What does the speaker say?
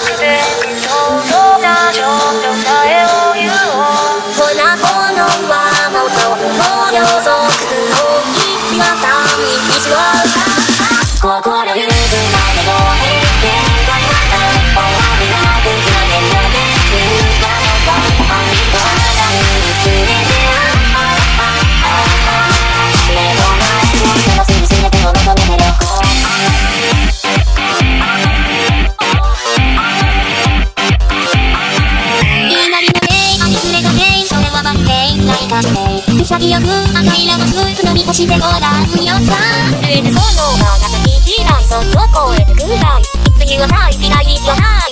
Namaste. 感じで潔く赤いラマス飲み干してごらんよさ上でそのままにいないそそこへくらい必要ない未来じゃない